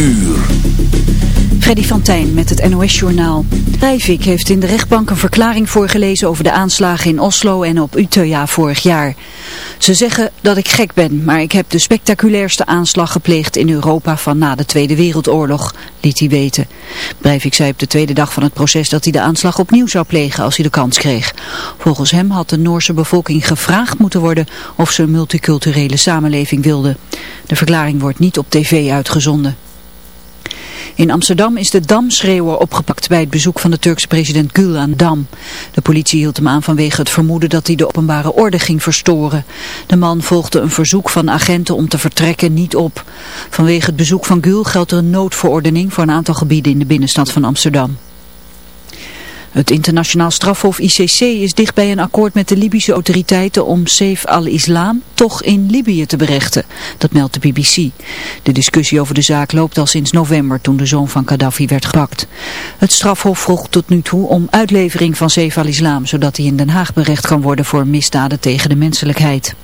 uur. Freddy van met het NOS-journaal. Breivik heeft in de rechtbank een verklaring voorgelezen over de aanslagen in Oslo en op Utøya vorig jaar. Ze zeggen dat ik gek ben, maar ik heb de spectaculairste aanslag gepleegd in Europa van na de Tweede Wereldoorlog, liet hij weten. Breivik zei op de tweede dag van het proces dat hij de aanslag opnieuw zou plegen als hij de kans kreeg. Volgens hem had de Noorse bevolking gevraagd moeten worden of ze een multiculturele samenleving wilde. De verklaring wordt niet op tv uitgezonden. In Amsterdam is de damschreeuwer opgepakt bij het bezoek van de Turkse president Gül aan Dam. De politie hield hem aan vanwege het vermoeden dat hij de openbare orde ging verstoren. De man volgde een verzoek van agenten om te vertrekken niet op. Vanwege het bezoek van Gül geldt er een noodverordening voor een aantal gebieden in de binnenstad van Amsterdam. Het internationaal strafhof ICC is dicht bij een akkoord met de Libische autoriteiten om Saif al-Islam toch in Libië te berechten. Dat meldt de BBC. De discussie over de zaak loopt al sinds november toen de zoon van Gaddafi werd gepakt. Het strafhof vroeg tot nu toe om uitlevering van Saif al-Islam, zodat hij in Den Haag berecht kan worden voor misdaden tegen de menselijkheid.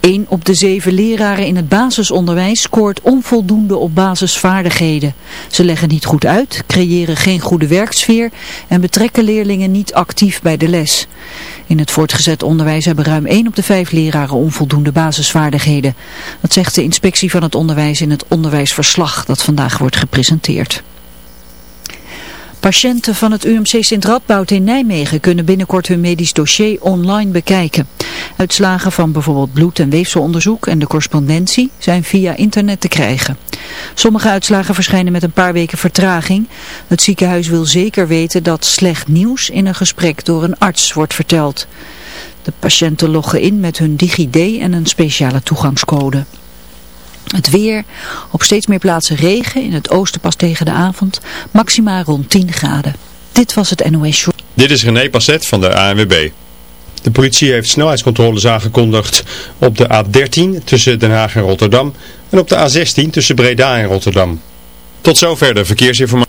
Een op de zeven leraren in het basisonderwijs scoort onvoldoende op basisvaardigheden. Ze leggen niet goed uit, creëren geen goede werksfeer en betrekken leerlingen niet actief bij de les. In het voortgezet onderwijs hebben ruim 1 op de 5 leraren onvoldoende basisvaardigheden. Dat zegt de inspectie van het onderwijs in het onderwijsverslag dat vandaag wordt gepresenteerd. Patiënten van het UMC Sint-Radboud in Nijmegen kunnen binnenkort hun medisch dossier online bekijken. Uitslagen van bijvoorbeeld bloed- en weefselonderzoek en de correspondentie zijn via internet te krijgen. Sommige uitslagen verschijnen met een paar weken vertraging. Het ziekenhuis wil zeker weten dat slecht nieuws in een gesprek door een arts wordt verteld. De patiënten loggen in met hun DigiD en een speciale toegangscode. Het weer, op steeds meer plaatsen regen, in het oosten pas tegen de avond, maxima rond 10 graden. Dit was het NOS Show. Dit is René Passet van de ANWB. De politie heeft snelheidscontroles aangekondigd op de A13 tussen Den Haag en Rotterdam en op de A16 tussen Breda en Rotterdam. Tot zover de verkeersinformatie.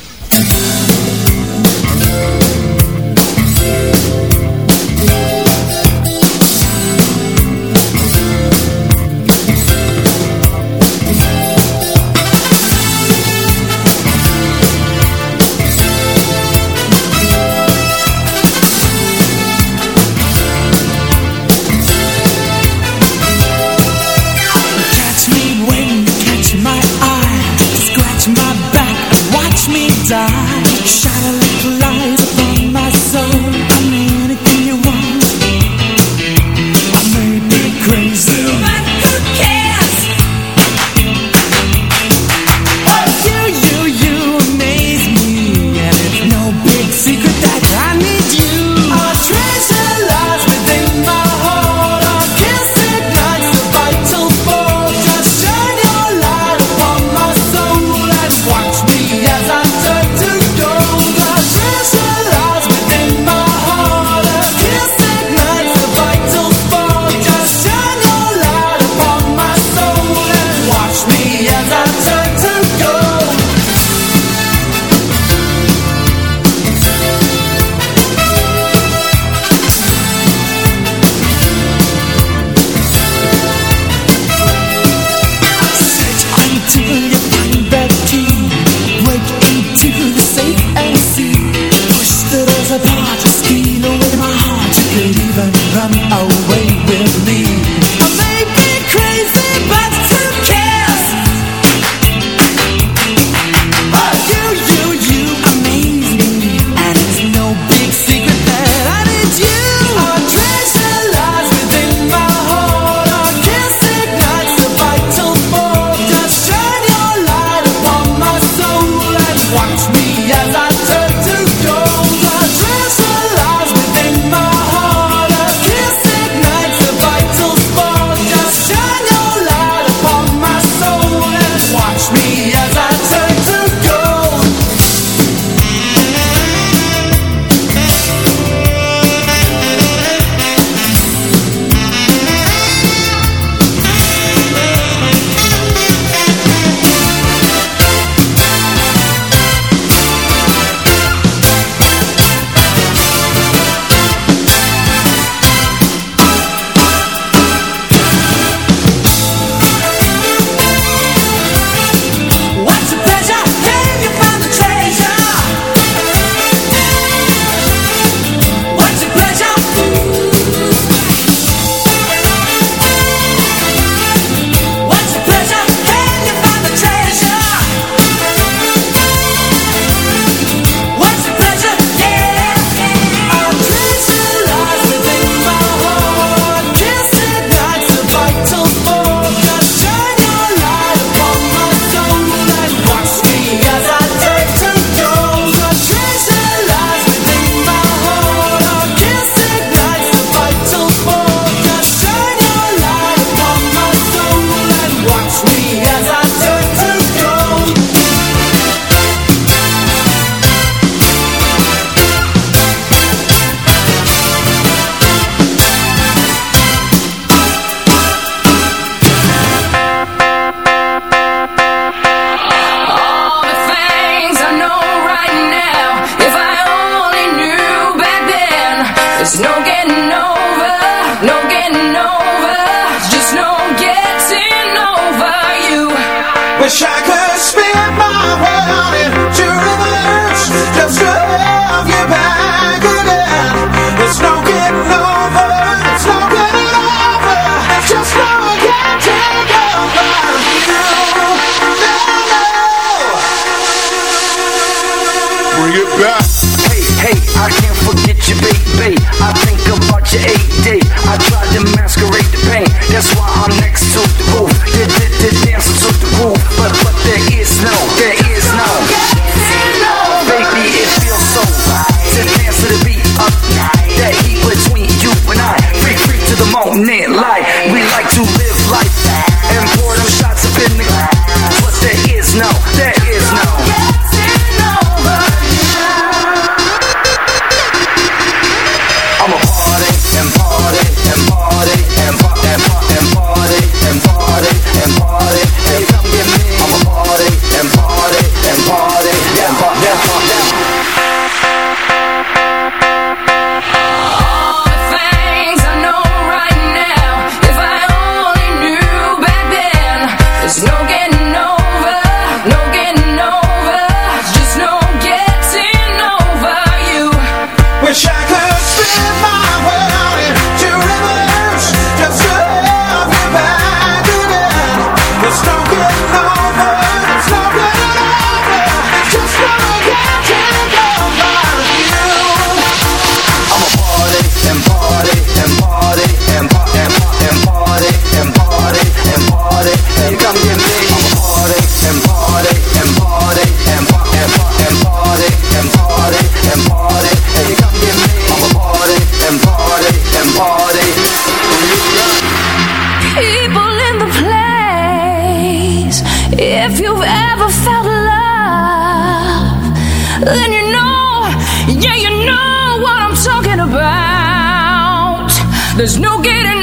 then you know, yeah, you know what I'm talking about. There's no getting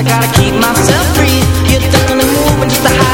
I gotta keep myself free. You're stuck in the mood when just a high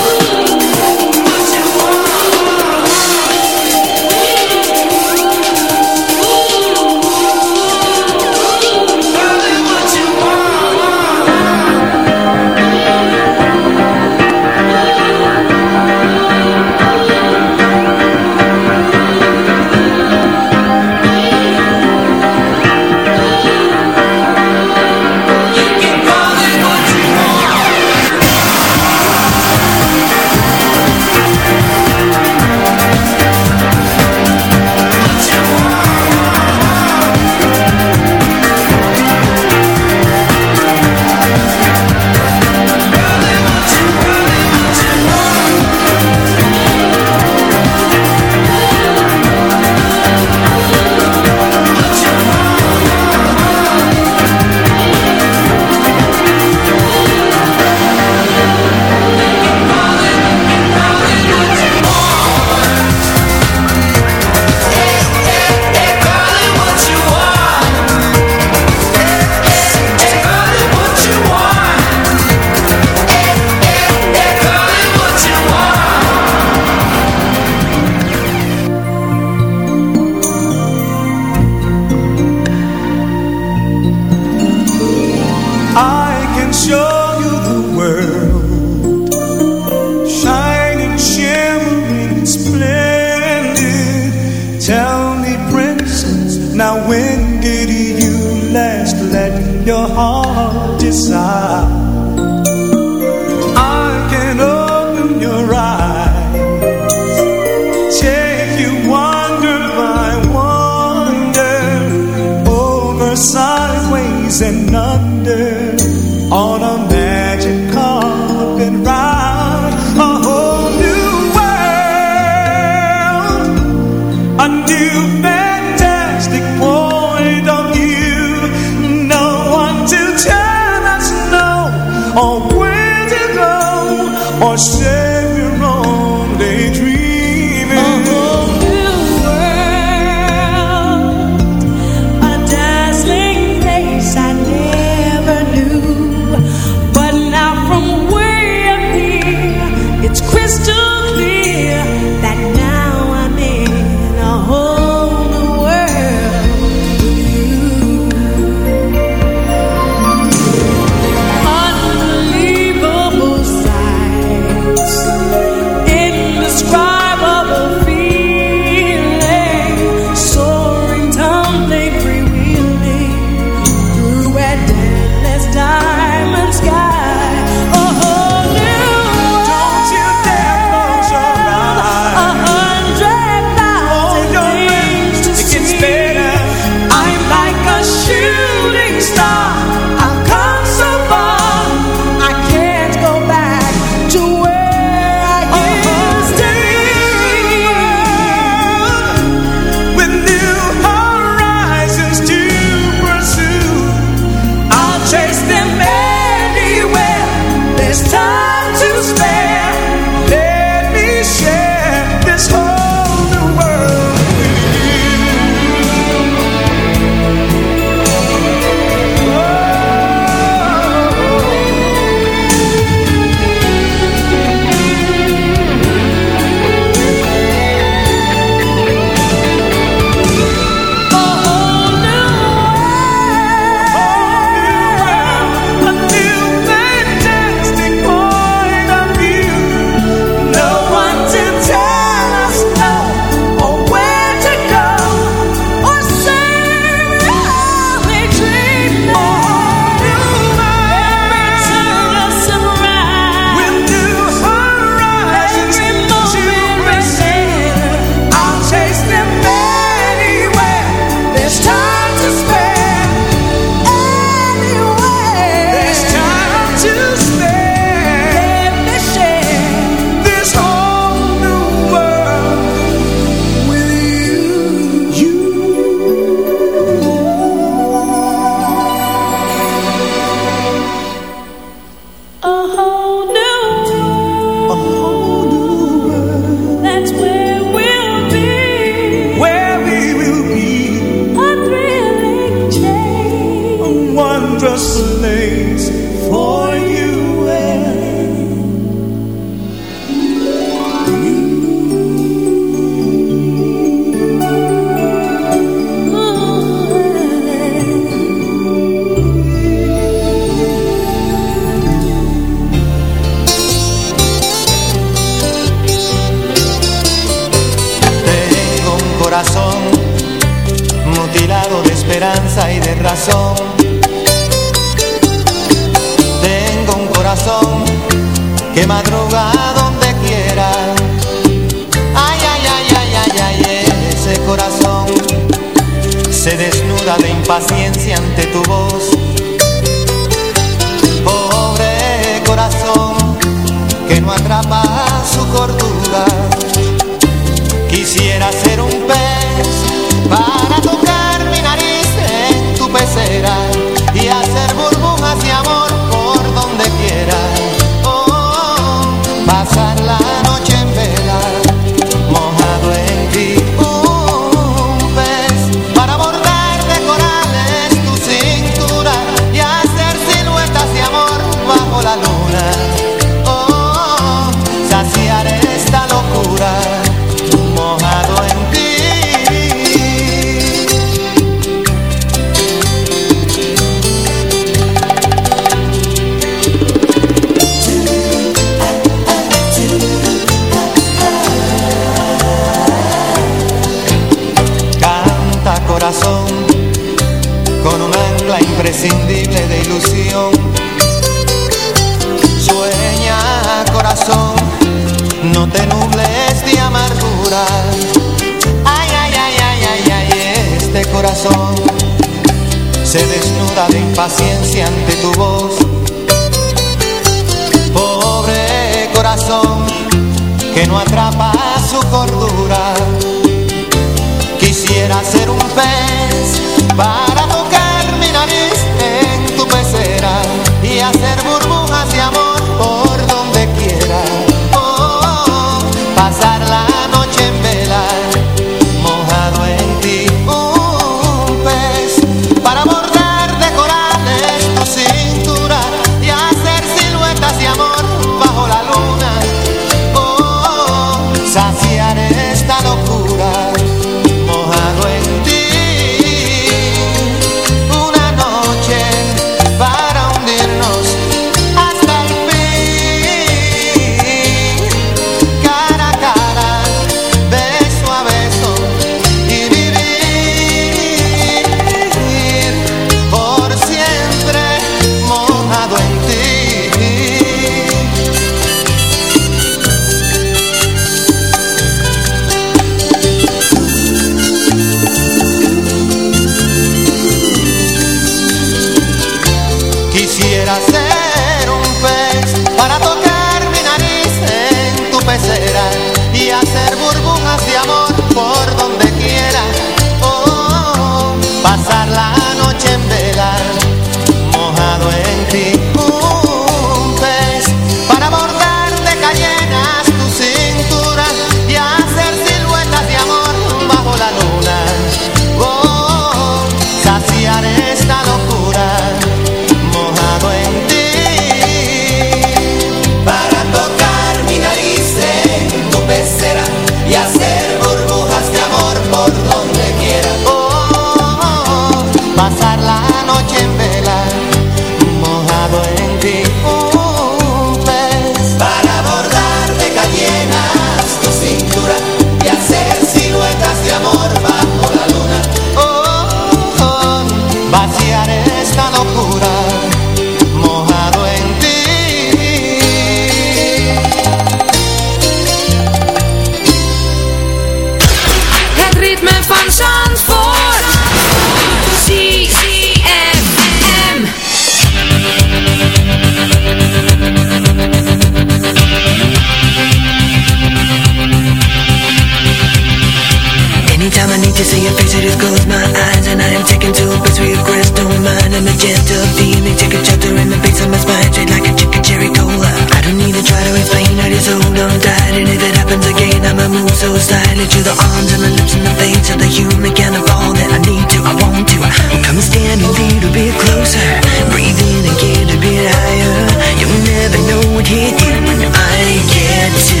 Anytime I need to see your face, I just close my eyes. And I am taken to a place where your crystal mind And a gentle feeling take a shelter in the base of my spine. Straight like a chicken cherry cola. I don't need to try to explain, I just hold on tight. And if it happens again, I'ma move so slightly. To the arms and the lips and the face of the human kind of all that I need to, I want to. Come and stand a little bit closer. Breathe in and get a bit higher. You'll never know what hit you when I get to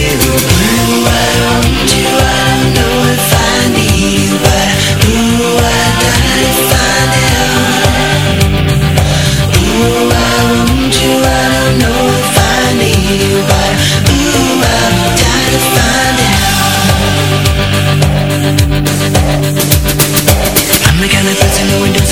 you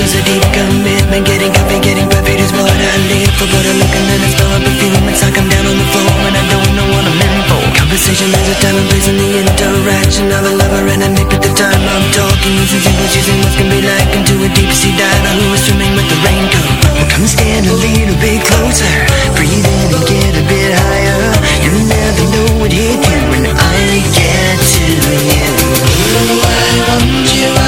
endorses a deep commitment Getting coffee, getting perfect is what I live for. But I look and then I smell a perfume It's like I'm down on the floor and I don't know what I'm in for. Conversation has a time and place in the interaction of a lover and a mate But the time I'm talking. Using simple choosing what can be like Into a deep sea diver who is swimming with the raincoat Well come stand a little bit closer Breathe in and get a bit higher. You'll never know what hit you when I get to you. Ooh, I want you,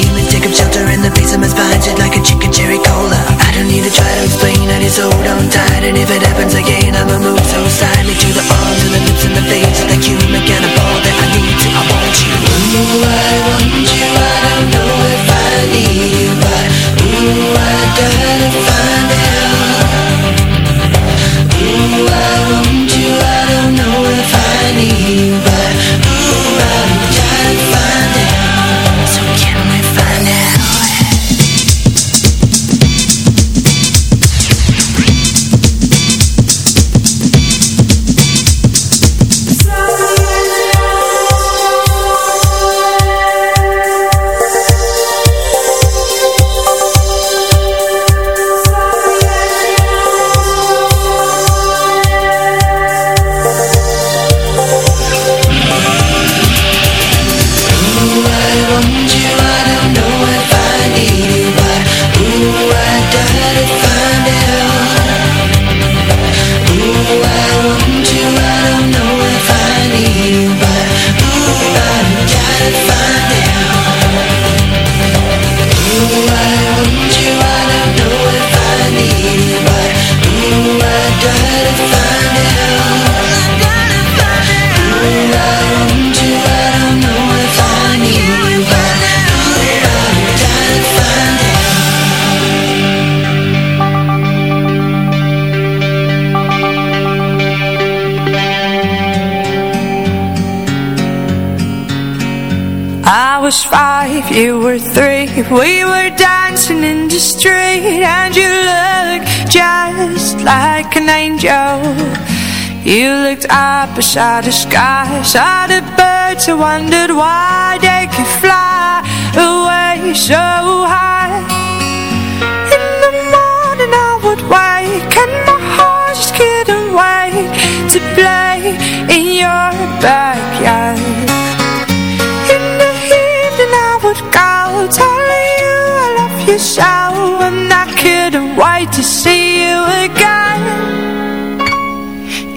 water the face of my spine like a chicken cherry cola. I don't need to try to explain, I just hold on tight. And if it happens again, I'ma move so silently To the arms and the lips and the face, like me again You were three, we were dancing in the street And you looked just like an angel. You looked up beside the sky, saw the birds, I wondered why.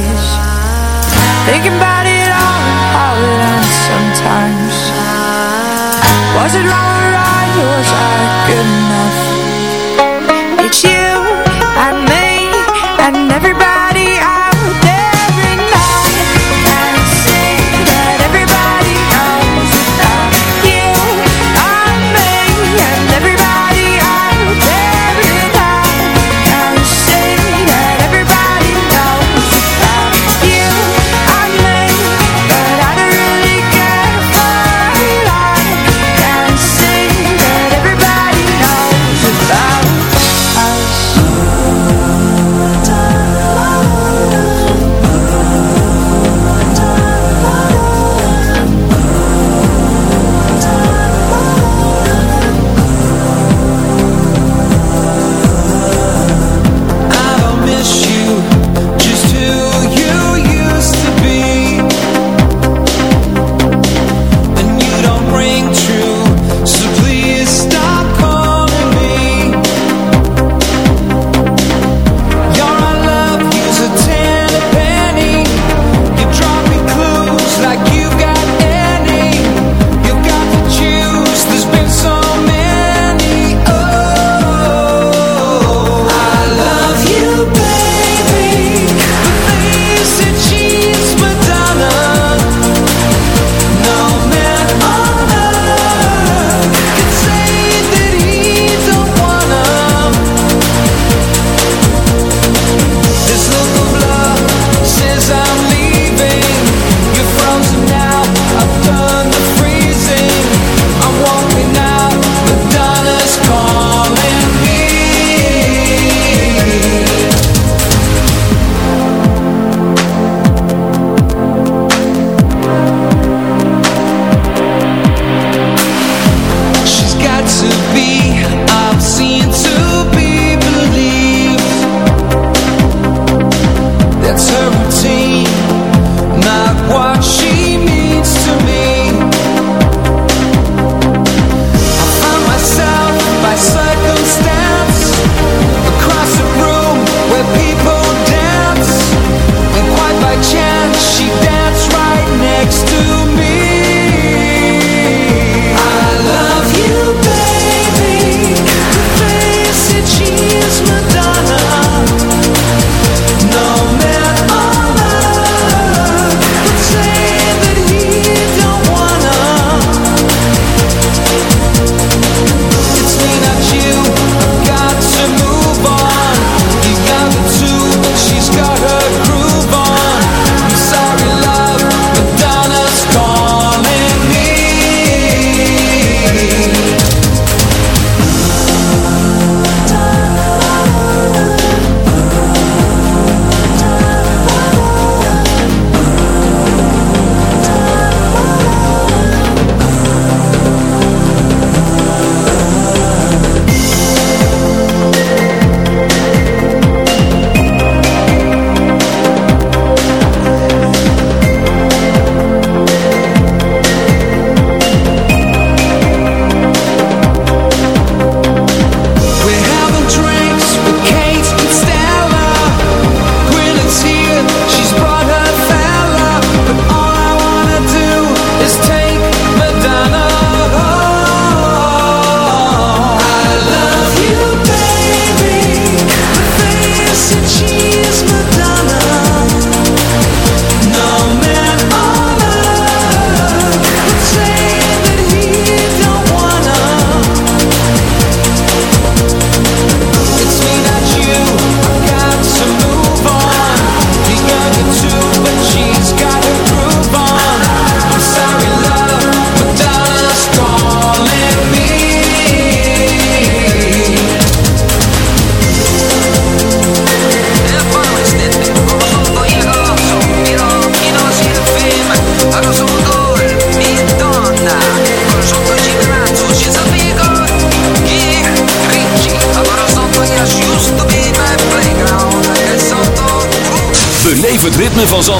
wish Thinking about it all, all ends sometimes. Was it wrong or right, was I good enough?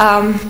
Um,